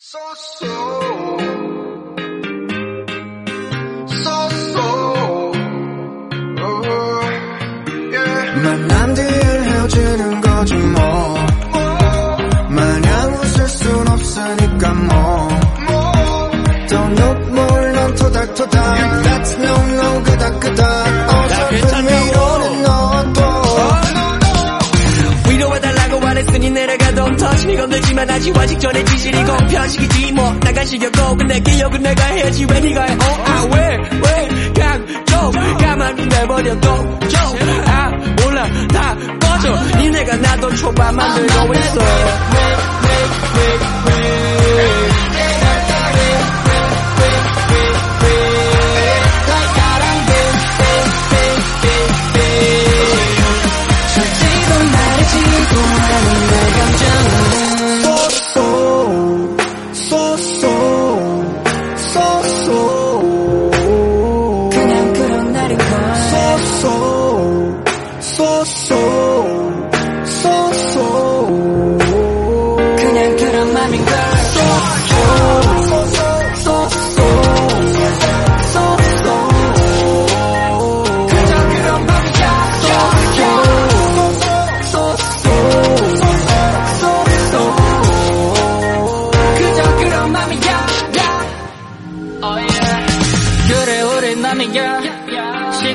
So so So so oh, yeah. 만난 뒤엔 헤어지는 거지 뭐 마냥 웃을 순 없으니까 뭐 Don't look more 넌 토닥토닥 That's no no 그닥 그닥 어설픈 터심이 건들지만 아직 아직 전에 지질이 공편식이지 뭐. 나간 시겼고 근데 기억은 내가 해야지. 왜 네가 해 어? 아왜왜 강조 가만히 내버려둬 아 몰라. 다 꺼져. 니네가 나도 초밥 만들고 있어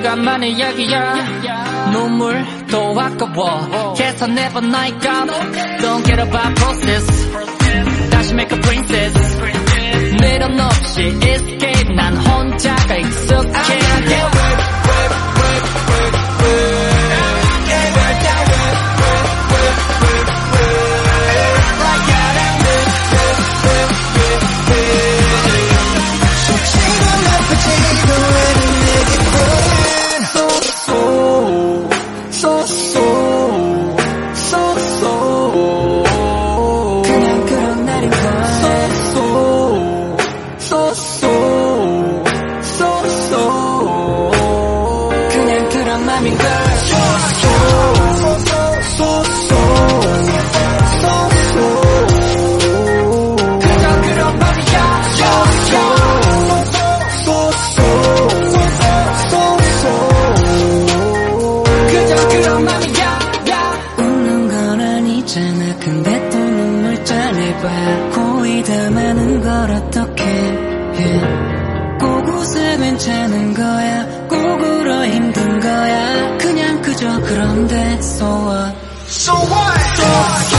시간만의 이야기야 눈물도 아까워 night come Don't get about process 다시 make a princess 근데 또 눈물 짜내봐. 고이 담아는 걸 어떻게 해? 꼭 웃어 괜찮은 거야 grande, so what? So what? So what?